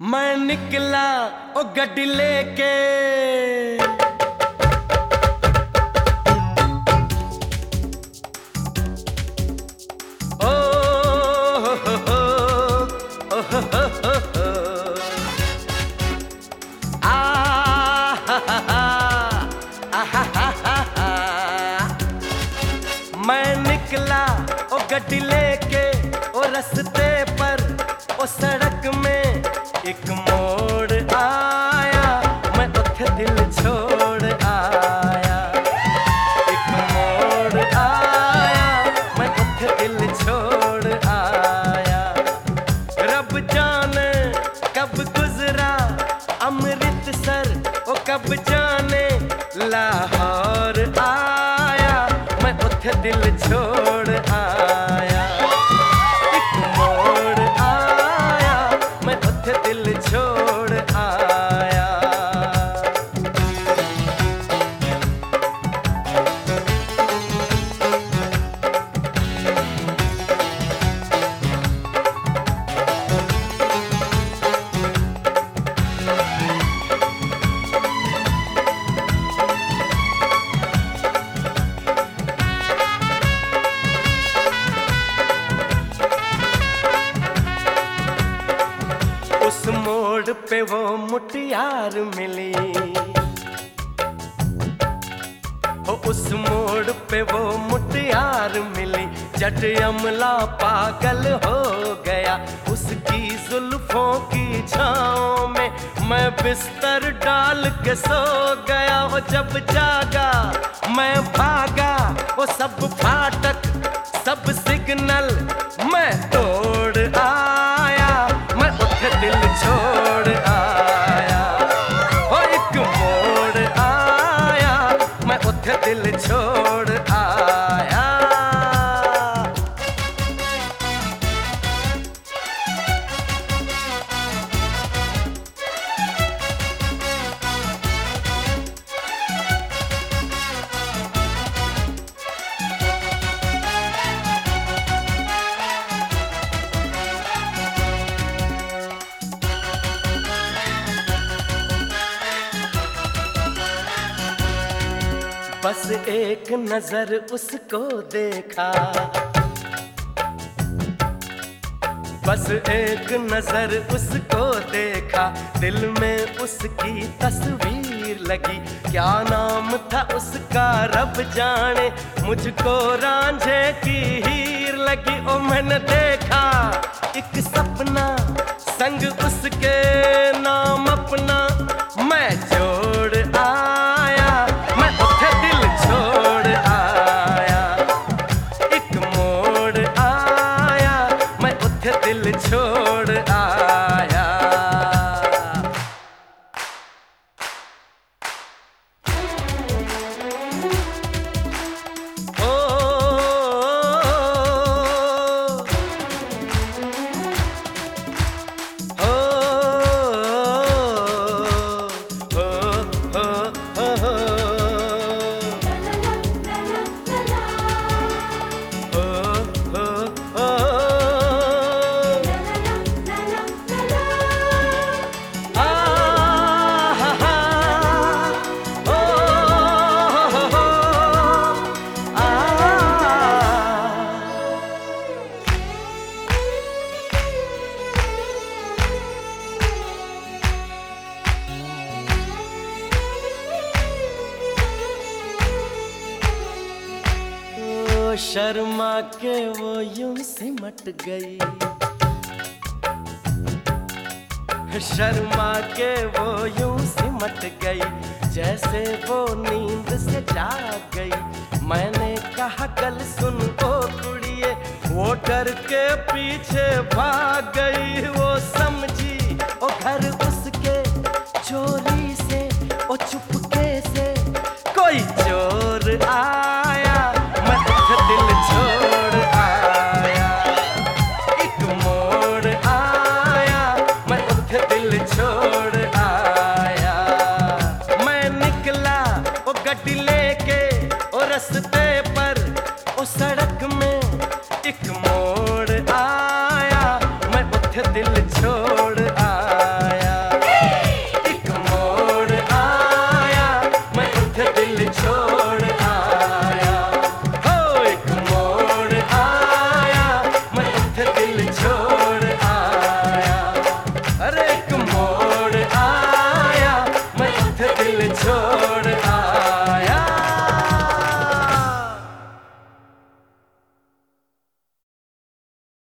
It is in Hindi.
मैं निकला ओ गड्डी लेके ओ। आ। मैं निकला ओ गड्डी लेके ओ रस्ते पर, ओ सड़क में एक मोड़ आया, मैं उठ दिल छोड़ आया। एक आया, मैं उठ दिल छोड़ आया। रब जाने कब गुजरा अमृतसर ओ कब जाने लाहौर आया, मैं उठ दिल छोड़ आया। पे वो मुटियार मिली। हो उस मोड़ पे वो मुटियार मिली। जट अमला पागल हो गया। उसकी जुल्फों की छाओं में मैं बिस्तर डाल के सो गया। हो जब जागा, मैं भागा। वो सब फाटक, सब सिग्नल मैं तोड़ बस एक नज़र उसको देखा। बस एक नज़र उसको देखा। दिल में उसकी तस्वीर लगी। क्या नाम था उसका रब जाने। मुझको रांझे की हीर लगी। ओ, मैंने देखा। एक सपना, संग उसके नाम अपना। छोड़ शर्मा के वो यूँ सिमट गई। शर्मा के वो यूँ सिमट गई, जैसे वो नींद से जाग गई। मैंने कहा, कल सुन ओ कुड़िए, वो डर के पीछे भाग गई। वो समझी, ओ घर उसके चोरी से, ओ चुपके से, कोई चोर आ छोड़ आया। मैं निकला वो गड्डी लेके ओ रस्ते पर ओ सड़क में एक मोड़ आया। मैं उठ दिल